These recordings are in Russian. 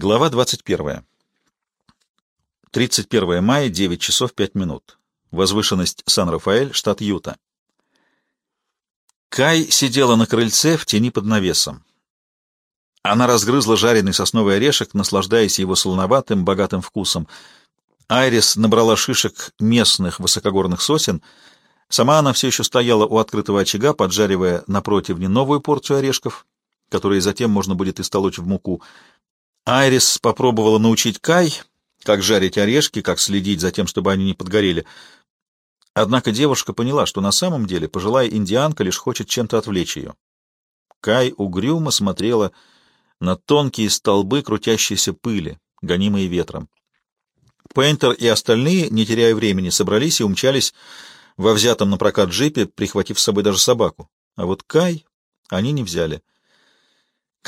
Глава 21. 31 мая, 9 часов 5 минут. Возвышенность Сан-Рафаэль, штат Юта. Кай сидела на крыльце в тени под навесом. Она разгрызла жареный сосновый орешек, наслаждаясь его солоноватым, богатым вкусом. Айрис набрала шишек местных высокогорных сосен. Сама она все еще стояла у открытого очага, поджаривая на противне новую порцию орешков, которые затем можно будет истолочь в муку — Айрис попробовала научить Кай, как жарить орешки, как следить за тем, чтобы они не подгорели. Однако девушка поняла, что на самом деле пожилая индианка лишь хочет чем-то отвлечь ее. Кай угрюмо смотрела на тонкие столбы крутящейся пыли, гонимые ветром. Пейнтер и остальные, не теряя времени, собрались и умчались во взятом на прокат джипе, прихватив с собой даже собаку. А вот Кай они не взяли.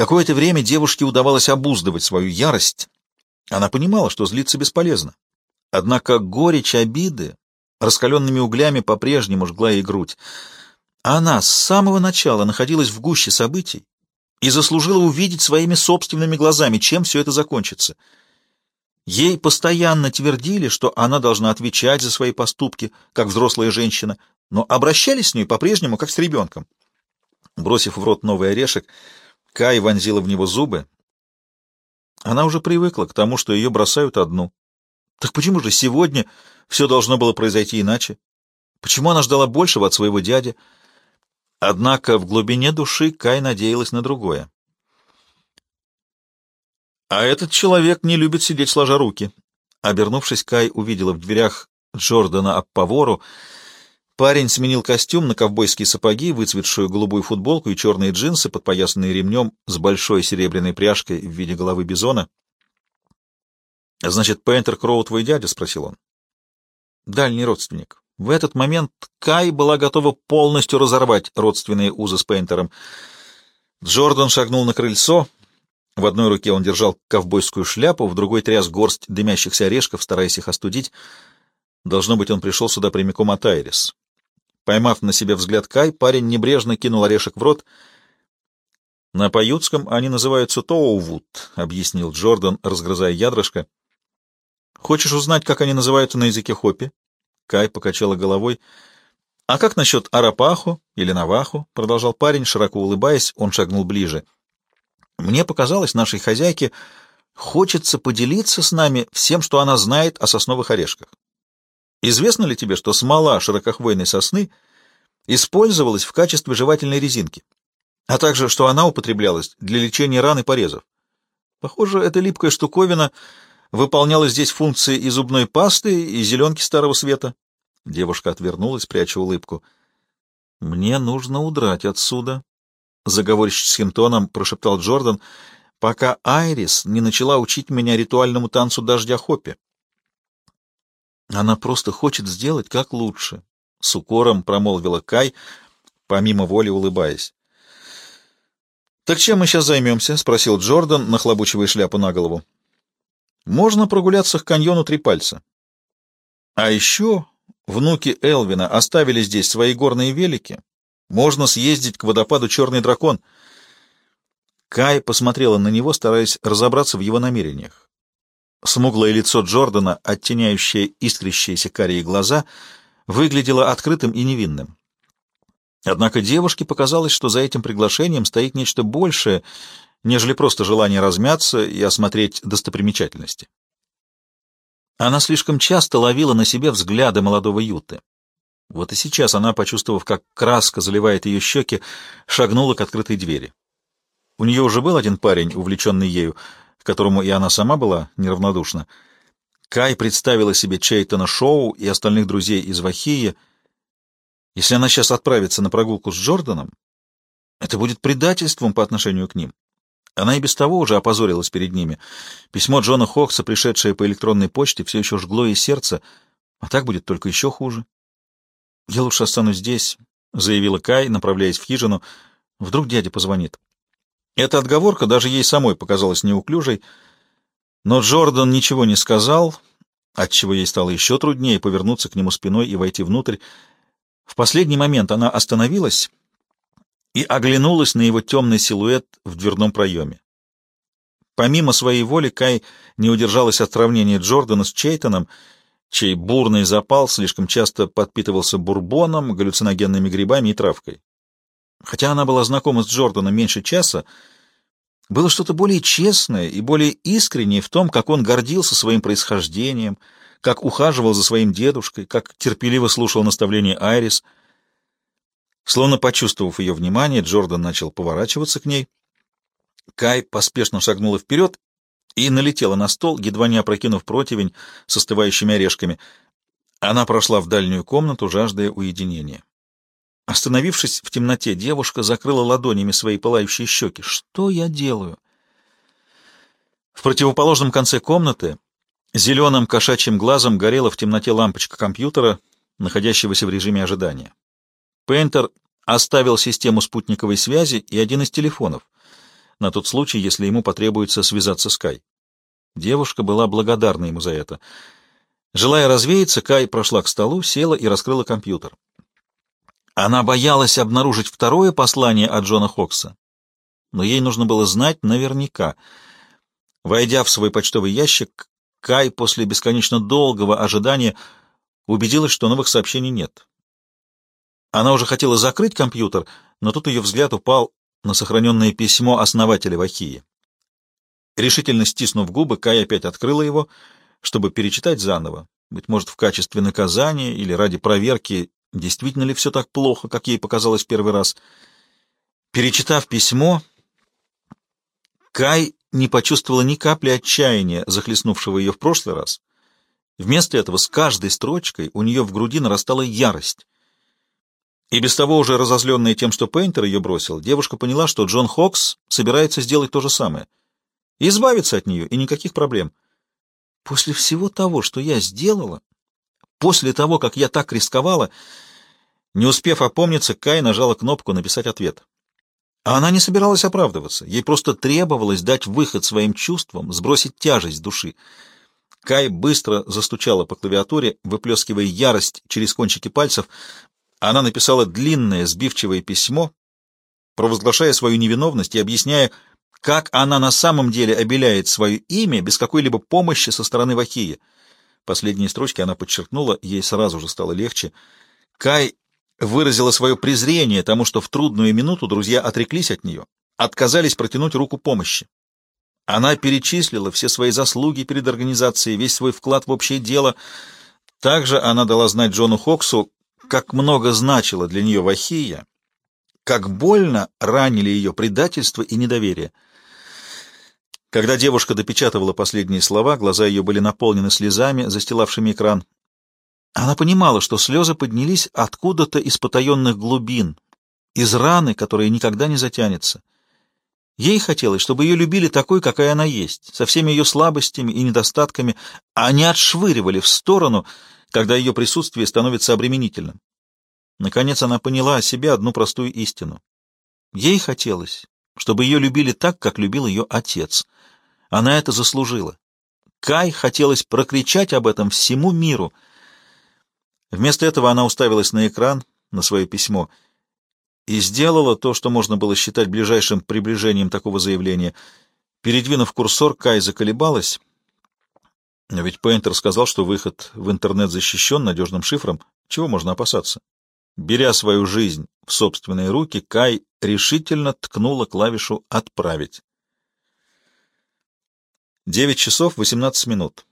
Какое-то время девушке удавалось обуздывать свою ярость. Она понимала, что злиться бесполезно. Однако горечь обиды раскаленными углями по-прежнему жгла ей грудь. Она с самого начала находилась в гуще событий и заслужила увидеть своими собственными глазами, чем все это закончится. Ей постоянно твердили, что она должна отвечать за свои поступки, как взрослая женщина, но обращались с ней по-прежнему, как с ребенком. Бросив в рот новый орешек, Кай вонзила в него зубы. Она уже привыкла к тому, что ее бросают одну. Так почему же сегодня все должно было произойти иначе? Почему она ждала большего от своего дяди? Однако в глубине души Кай надеялась на другое. А этот человек не любит сидеть сложа руки. Обернувшись, Кай увидела в дверях Джордана Аппавору, Парень сменил костюм на ковбойские сапоги, выцветшую голубую футболку и черные джинсы, подпоясанные ремнем с большой серебряной пряжкой в виде головы бизона. — Значит, Пейнтер Кроу твой дядя? — спросил он. — Дальний родственник. В этот момент Кай была готова полностью разорвать родственные узы с Пейнтером. Джордан шагнул на крыльцо. В одной руке он держал ковбойскую шляпу, в другой тряс горсть дымящихся орешков, стараясь их остудить. Должно быть, он пришел сюда прямиком от Айрис. Поймав на себе взгляд Кай, парень небрежно кинул орешек в рот. «На паютском они называются Тоувуд», — объяснил Джордан, разгрызая ядрышко. «Хочешь узнать, как они называются на языке хопи?» Кай покачала головой. «А как насчет Арапаху или Наваху?» — продолжал парень, широко улыбаясь, он шагнул ближе. «Мне показалось, нашей хозяйке хочется поделиться с нами всем, что она знает о сосновых орешках. Известно ли тебе, что смола широкохвойной сосны использовалась в качестве жевательной резинки, а также что она употреблялась для лечения ран и порезов? Похоже, эта липкая штуковина выполняла здесь функции и зубной пасты, и зеленки старого света. Девушка отвернулась, пряча улыбку. «Мне нужно удрать отсюда», — заговорщическим тоном прошептал Джордан, пока Айрис не начала учить меня ритуальному танцу дождя Хоппи. Она просто хочет сделать как лучше, — с укором промолвила Кай, помимо воли улыбаясь. — Так чем мы сейчас займемся? — спросил Джордан, нахлобучивая шляпу на голову. — Можно прогуляться к каньону Три Пальца. А еще внуки Элвина оставили здесь свои горные велики. Можно съездить к водопаду Черный Дракон. Кай посмотрела на него, стараясь разобраться в его намерениях. Смуглое лицо Джордана, оттеняющее искрящиеся карие глаза, выглядело открытым и невинным. Однако девушке показалось, что за этим приглашением стоит нечто большее, нежели просто желание размяться и осмотреть достопримечательности. Она слишком часто ловила на себе взгляды молодого Юты. Вот и сейчас она, почувствовав, как краска заливает ее щеки, шагнула к открытой двери. У нее уже был один парень, увлеченный ею, к которому и она сама была неравнодушна. Кай представила себе Чейтона Шоу и остальных друзей из Вахии. Если она сейчас отправится на прогулку с Джорданом, это будет предательством по отношению к ним. Она и без того уже опозорилась перед ними. Письмо Джона Хокса, пришедшее по электронной почте, все еще жгло ей сердце, а так будет только еще хуже. «Я лучше останусь здесь», — заявила Кай, направляясь в хижину. «Вдруг дядя позвонит». Эта отговорка даже ей самой показалась неуклюжей, но Джордан ничего не сказал, отчего ей стало еще труднее повернуться к нему спиной и войти внутрь. В последний момент она остановилась и оглянулась на его темный силуэт в дверном проеме. Помимо своей воли, Кай не удержалась от сравнения Джордана с Чейтоном, чей бурный запал слишком часто подпитывался бурбоном, галлюциногенными грибами и травкой. Хотя она была знакома с Джорданом меньше часа, было что-то более честное и более искреннее в том, как он гордился своим происхождением, как ухаживал за своим дедушкой, как терпеливо слушал наставления Айрис. Словно почувствовав ее внимание, Джордан начал поворачиваться к ней. Кай поспешно шагнула вперед и налетела на стол, едва не опрокинув противень с остывающими орешками. Она прошла в дальнюю комнату, жаждая уединения. Остановившись в темноте, девушка закрыла ладонями свои пылающие щеки. «Что я делаю?» В противоположном конце комнаты зеленым кошачьим глазом горела в темноте лампочка компьютера, находящегося в режиме ожидания. Пейнтер оставил систему спутниковой связи и один из телефонов, на тот случай, если ему потребуется связаться с Кай. Девушка была благодарна ему за это. Желая развеяться, Кай прошла к столу, села и раскрыла компьютер. Она боялась обнаружить второе послание от Джона Хокса, но ей нужно было знать наверняка. Войдя в свой почтовый ящик, Кай после бесконечно долгого ожидания убедилась, что новых сообщений нет. Она уже хотела закрыть компьютер, но тут ее взгляд упал на сохраненное письмо основателя Вахии. Решительно стиснув губы, Кай опять открыла его, чтобы перечитать заново, быть может, в качестве наказания или ради проверки Действительно ли все так плохо, как ей показалось первый раз? Перечитав письмо, Кай не почувствовала ни капли отчаяния, захлестнувшего ее в прошлый раз. Вместо этого с каждой строчкой у нее в груди нарастала ярость. И без того уже разозленная тем, что Пейнтер ее бросил, девушка поняла, что Джон Хокс собирается сделать то же самое. Избавиться от нее, и никаких проблем. После всего того, что я сделала, После того, как я так рисковала, не успев опомниться, Кай нажала кнопку «Написать ответ». А она не собиралась оправдываться. Ей просто требовалось дать выход своим чувствам, сбросить тяжесть души. Кай быстро застучала по клавиатуре, выплескивая ярость через кончики пальцев. Она написала длинное, сбивчивое письмо, провозглашая свою невиновность и объясняя, как она на самом деле обеляет свое имя без какой-либо помощи со стороны Вахии. Последние строчки она подчеркнула, ей сразу же стало легче. Кай выразила свое презрение тому, что в трудную минуту друзья отреклись от нее, отказались протянуть руку помощи. Она перечислила все свои заслуги перед организацией, весь свой вклад в общее дело. Также она дала знать Джону Хоксу, как много значило для нее Вахия, как больно ранили ее предательство и недоверие. Когда девушка допечатывала последние слова, глаза ее были наполнены слезами, застилавшими экран. Она понимала, что слезы поднялись откуда-то из потаенных глубин, из раны, которая никогда не затянется. Ей хотелось, чтобы ее любили такой, какая она есть, со всеми ее слабостями и недостатками, а не отшвыривали в сторону, когда ее присутствие становится обременительным. Наконец она поняла о себе одну простую истину. Ей хотелось, чтобы ее любили так, как любил ее отец — она это заслужила. Кай хотелось прокричать об этом всему миру. Вместо этого она уставилась на экран, на свое письмо, и сделала то, что можно было считать ближайшим приближением такого заявления. Передвинув курсор, Кай заколебалась. Ведь Пейнтер сказал, что выход в интернет защищен надежным шифром. Чего можно опасаться? Беря свою жизнь в собственные руки, Кай решительно ткнула клавишу «Отправить». 9 часов 18 минут.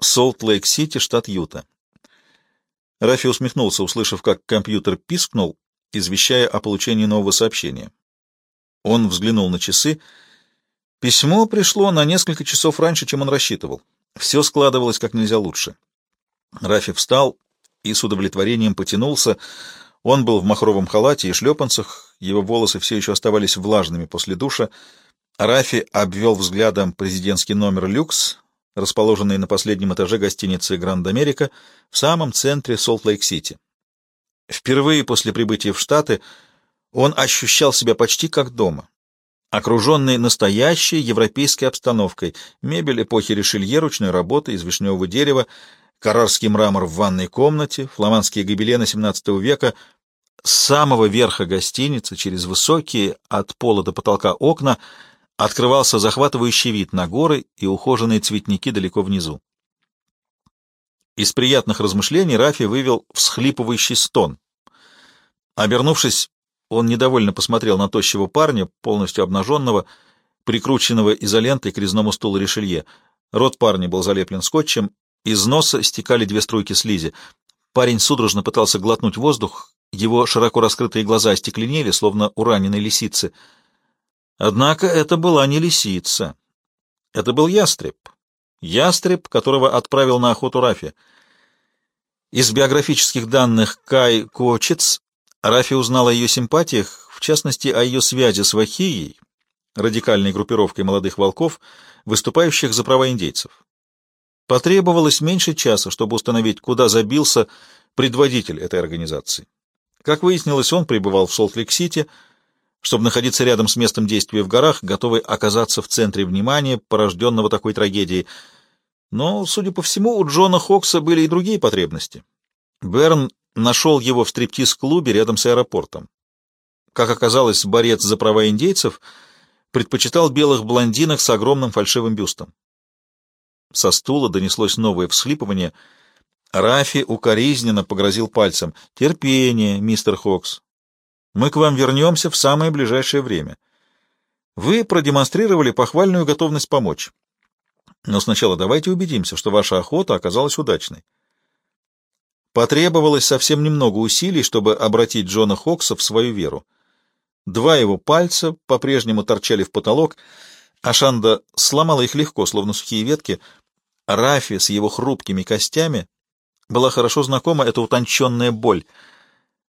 Солт-Лейк-Сити, штат Юта. Рафи усмехнулся, услышав, как компьютер пискнул, извещая о получении нового сообщения. Он взглянул на часы. Письмо пришло на несколько часов раньше, чем он рассчитывал. Все складывалось как нельзя лучше. Рафи встал и с удовлетворением потянулся. Он был в махровом халате и шлепанцах, его волосы все еще оставались влажными после душа. Рафи обвел взглядом президентский номер «Люкс», расположенный на последнем этаже гостиницы «Гранд Америка» в самом центре Солт-Лейк-Сити. Впервые после прибытия в Штаты он ощущал себя почти как дома, окруженный настоящей европейской обстановкой, мебель эпохи Ришелье ручной работы из вишневого дерева, карарский мрамор в ванной комнате, фламандские гобелены XVII века, с самого верха гостиницы через высокие от пола до потолка окна — открывался захватывающий вид на горы и ухоженные цветники далеко внизу. Из приятных размышлений Рафи вывел всхлипывающий стон. Обернувшись, он недовольно посмотрел на тощего парня, полностью обнаженного, прикрученного изолентой к резному стулу решелье. Рот парня был залеплен скотчем, из носа стекали две струйки слизи. Парень судорожно пытался глотнуть воздух, его широко раскрытые глаза остекленели, словно у раненой лисицы. Однако это была не лисица. Это был ястреб. Ястреб, которого отправил на охоту Рафи. Из биографических данных Кай Кочец Рафи узнал о ее симпатиях, в частности, о ее связи с Вахией, радикальной группировкой молодых волков, выступающих за права индейцев. Потребовалось меньше часа, чтобы установить, куда забился предводитель этой организации. Как выяснилось, он пребывал в Солт-Лейк-Сити, чтобы находиться рядом с местом действия в горах, готовый оказаться в центре внимания, порожденного такой трагедией. Но, судя по всему, у Джона Хокса были и другие потребности. Берн нашел его в стриптиз-клубе рядом с аэропортом. Как оказалось, борец за права индейцев предпочитал белых блондинок с огромным фальшивым бюстом. Со стула донеслось новое всхлипывание. Рафи укоризненно погрозил пальцем. «Терпение, мистер Хокс. Мы к вам вернемся в самое ближайшее время. Вы продемонстрировали похвальную готовность помочь. Но сначала давайте убедимся, что ваша охота оказалась удачной. Потребовалось совсем немного усилий, чтобы обратить Джона Хокса в свою веру. Два его пальца по-прежнему торчали в потолок, Ашанда сломала их легко, словно сухие ветки. Рафи с его хрупкими костями была хорошо знакома эта утонченная боль.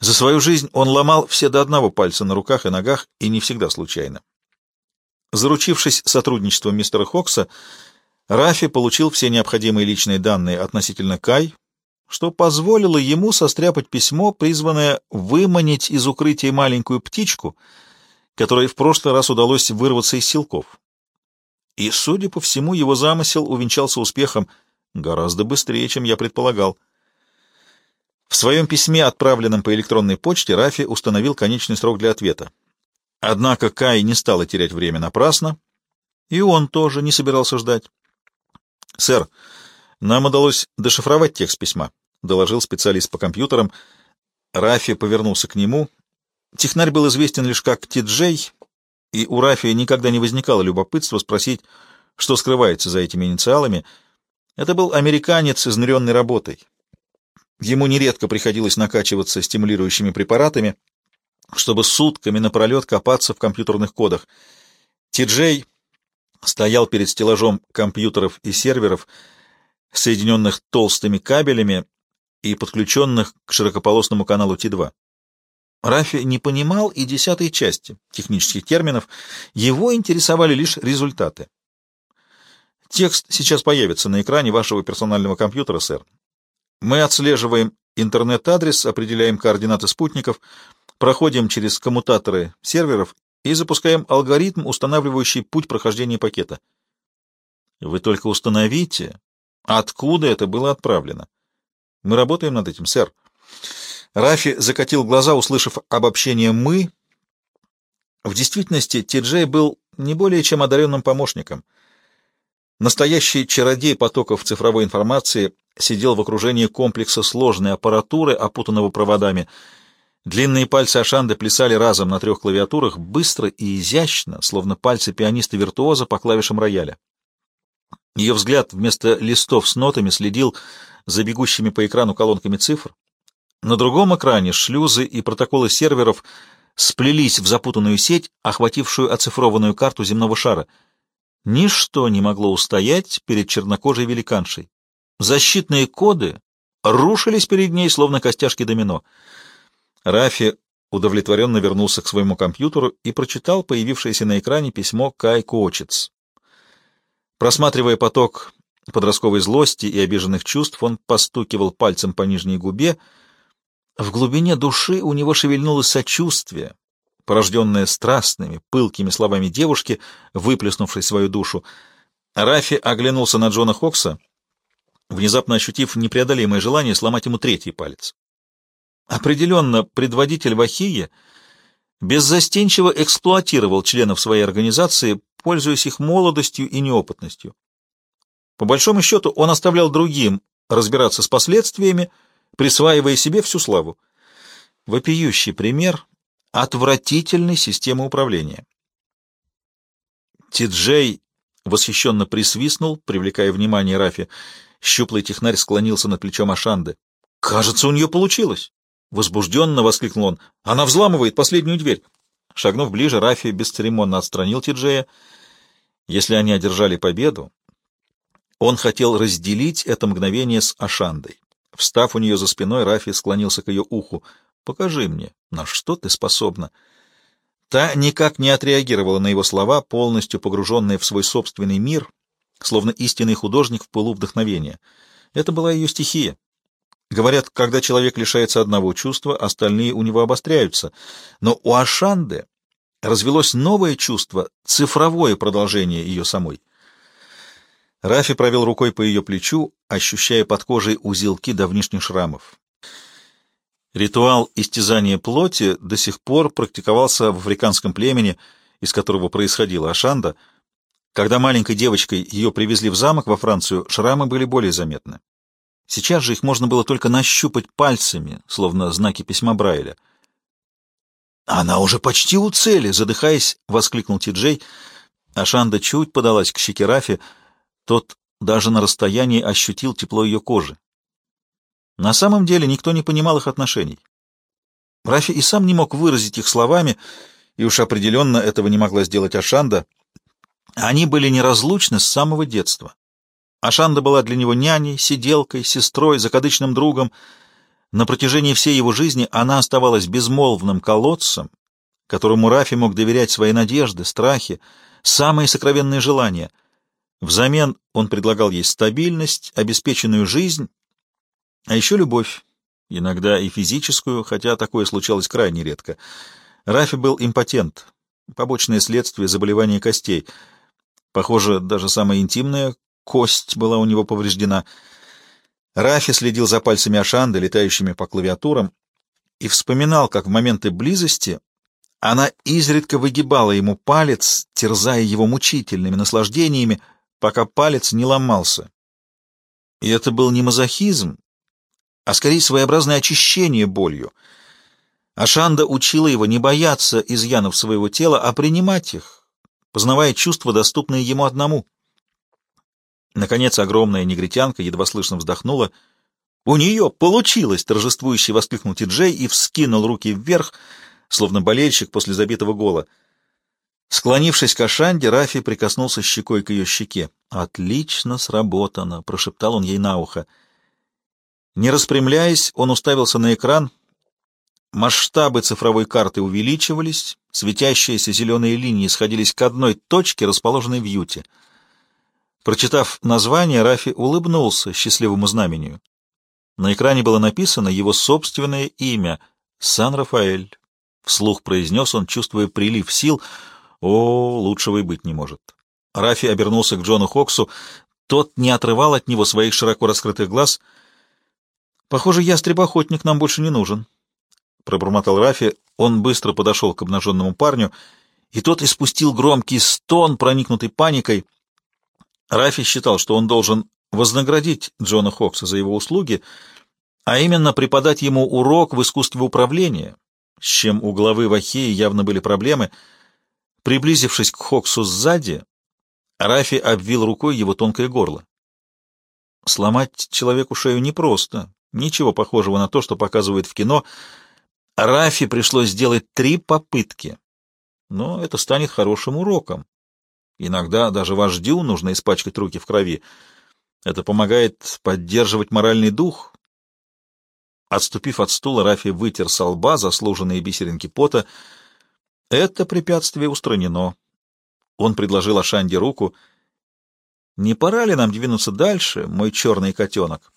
За свою жизнь он ломал все до одного пальца на руках и ногах, и не всегда случайно. Заручившись сотрудничеством мистера Хокса, Рафи получил все необходимые личные данные относительно Кай, что позволило ему состряпать письмо, призванное выманить из укрытия маленькую птичку, которой в прошлый раз удалось вырваться из силков. И, судя по всему, его замысел увенчался успехом гораздо быстрее, чем я предполагал. В своем письме, отправленном по электронной почте, Рафи установил конечный срок для ответа. Однако Кай не стала терять время напрасно, и он тоже не собирался ждать. «Сэр, нам удалось дешифровать текст письма», — доложил специалист по компьютерам. Рафи повернулся к нему. Технарь был известен лишь как Ти-Джей, и у Рафия никогда не возникало любопытства спросить, что скрывается за этими инициалами. Это был американец, изнуренный работой. Ему нередко приходилось накачиваться стимулирующими препаратами, чтобы сутками напролет копаться в компьютерных кодах. Ти-Джей стоял перед стеллажом компьютеров и серверов, соединенных толстыми кабелями и подключенных к широкополосному каналу Ти-2. Рафи не понимал и десятой части технических терминов, его интересовали лишь результаты. Текст сейчас появится на экране вашего персонального компьютера, сэр. Мы отслеживаем интернет-адрес, определяем координаты спутников, проходим через коммутаторы серверов и запускаем алгоритм, устанавливающий путь прохождения пакета. Вы только установите, откуда это было отправлено. Мы работаем над этим, сэр. Рафи закатил глаза, услышав обобщение «мы». В действительности Ти-Джей был не более чем одаренным помощником. Настоящий чародей потоков цифровой информации сидел в окружении комплекса сложной аппаратуры, опутанного проводами. Длинные пальцы Ашанды плясали разом на трех клавиатурах, быстро и изящно, словно пальцы пианиста-виртуоза по клавишам рояля. Ее взгляд вместо листов с нотами следил за бегущими по экрану колонками цифр. На другом экране шлюзы и протоколы серверов сплелись в запутанную сеть, охватившую оцифрованную карту земного шара. Ничто не могло устоять перед чернокожей великаншей. Защитные коды рушились перед ней, словно костяшки домино. Рафи удовлетворенно вернулся к своему компьютеру и прочитал появившееся на экране письмо Кай Кочец. Просматривая поток подростковой злости и обиженных чувств, он постукивал пальцем по нижней губе, в глубине души у него шевельнулось сочувствие, порожденное страстными, пылкими словами девушки, выплеснувшей свою душу. Рафи оглянулся на Джона Хокса, внезапно ощутив непреодолимое желание сломать ему третий палец. Определенно, предводитель Вахии беззастенчиво эксплуатировал членов своей организации, пользуясь их молодостью и неопытностью. По большому счету он оставлял другим разбираться с последствиями, присваивая себе всю славу. Вопиющий пример отвратительной системы управления. Ти-Джей восхищенно присвистнул, привлекая внимание Рафи. Щуплый технарь склонился над плечом Ашанды. «Кажется, у нее получилось!» Возбужденно воскликнул он. «Она взламывает последнюю дверь!» Шагнув ближе, Рафи бесцеремонно отстранил Ти-Джея. Если они одержали победу, он хотел разделить это мгновение с Ашандой. Встав у нее за спиной, Рафи склонился к ее уху. «Покажи мне, на что ты способна?» Та никак не отреагировала на его слова, полностью погруженная в свой собственный мир, словно истинный художник в пылу вдохновения. Это была ее стихия. Говорят, когда человек лишается одного чувства, остальные у него обостряются. Но у Ашанды развелось новое чувство, цифровое продолжение ее самой. Рафи провел рукой по ее плечу, ощущая под кожей узелки давнишних шрамов. Ритуал истязания плоти до сих пор практиковался в африканском племени, из которого происходила Ашанда. Когда маленькой девочкой ее привезли в замок во Францию, шрамы были более заметны. Сейчас же их можно было только нащупать пальцами, словно знаки письма Брайля. «Она уже почти у цели!» — задыхаясь, воскликнул Ти-Джей. Ашанда чуть подалась к щеке Рафи. Тот даже на расстоянии ощутил тепло ее кожи. На самом деле никто не понимал их отношений. Рафи и сам не мог выразить их словами, и уж определенно этого не могла сделать Ашанда. Они были неразлучны с самого детства. Ашанда была для него няней, сиделкой, сестрой, закадычным другом. На протяжении всей его жизни она оставалась безмолвным колодцем, которому Рафи мог доверять свои надежды, страхи, самые сокровенные желания. Взамен он предлагал ей стабильность, обеспеченную жизнь а еще любовь, иногда и физическую, хотя такое случалось крайне редко. Рафи был импотент, побочное следствие заболевания костей. Похоже, даже самая интимная кость была у него повреждена. Рафи следил за пальцами Ашанды, летающими по клавиатурам, и вспоминал, как в моменты близости она изредка выгибала ему палец, терзая его мучительными наслаждениями, пока палец не ломался. И это был не мазохизм, а скорее своеобразное очищение болью. Ашанда учила его не бояться изъянов своего тела, а принимать их, познавая чувства, доступные ему одному. Наконец огромная негритянка едва слышно вздохнула. «У нее получилось!» — торжествующий воскликнул Ти-Джей и вскинул руки вверх, словно болельщик после забитого гола. Склонившись к Ашанде, Рафи прикоснулся щекой к ее щеке. «Отлично сработано!» — прошептал он ей на ухо. Не распрямляясь, он уставился на экран. Масштабы цифровой карты увеличивались, светящиеся зеленые линии сходились к одной точке, расположенной в юте. Прочитав название, Рафи улыбнулся счастливому знамению. На экране было написано его собственное имя — Сан-Рафаэль. Вслух произнес он, чувствуя прилив сил. О, лучшего и быть не может. Рафи обернулся к Джону Хоксу. Тот не отрывал от него своих широко раскрытых глаз — Похоже, ястреб-охотник нам больше не нужен. Пробормотал Рафи. Он быстро подошел к обнаженному парню, и тот испустил громкий стон, проникнутый паникой. Рафи считал, что он должен вознаградить Джона Хокса за его услуги, а именно преподать ему урок в искусстве управления, с чем у главы Вахеи явно были проблемы. Приблизившись к Хоксу сзади, Рафи обвил рукой его тонкое горло. Сломать человеку шею непросто, Ничего похожего на то, что показывают в кино. Рафи пришлось сделать три попытки. Но это станет хорошим уроком. Иногда даже вождю нужно испачкать руки в крови. Это помогает поддерживать моральный дух. Отступив от стула, Рафи вытер со лба заслуженные бисеринки пота. Это препятствие устранено. Он предложил Ашанде руку. «Не пора ли нам двинуться дальше, мой черный котенок?»